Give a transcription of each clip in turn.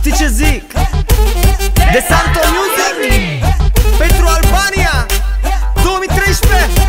Știi ce zic? De Santo Music Pentru Albania 2013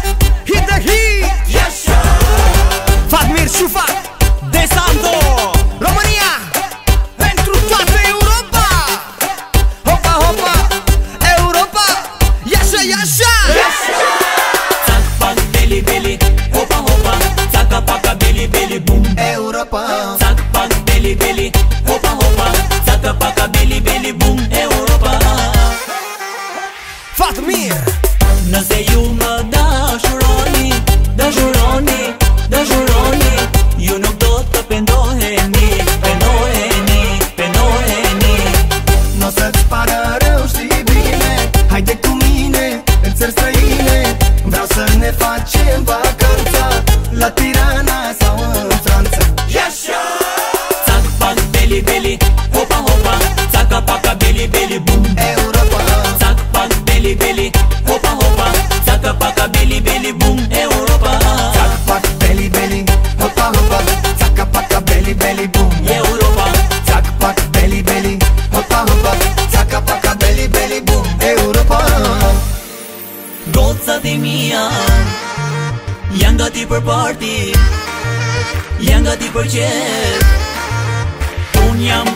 facem vacanța La Tirana. gati për parti Jam gati për qef Unë jam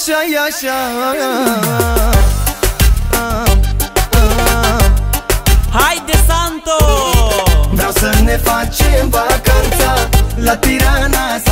așa e așa Haide Santo! Vreau să ne facem vacanța La Tirana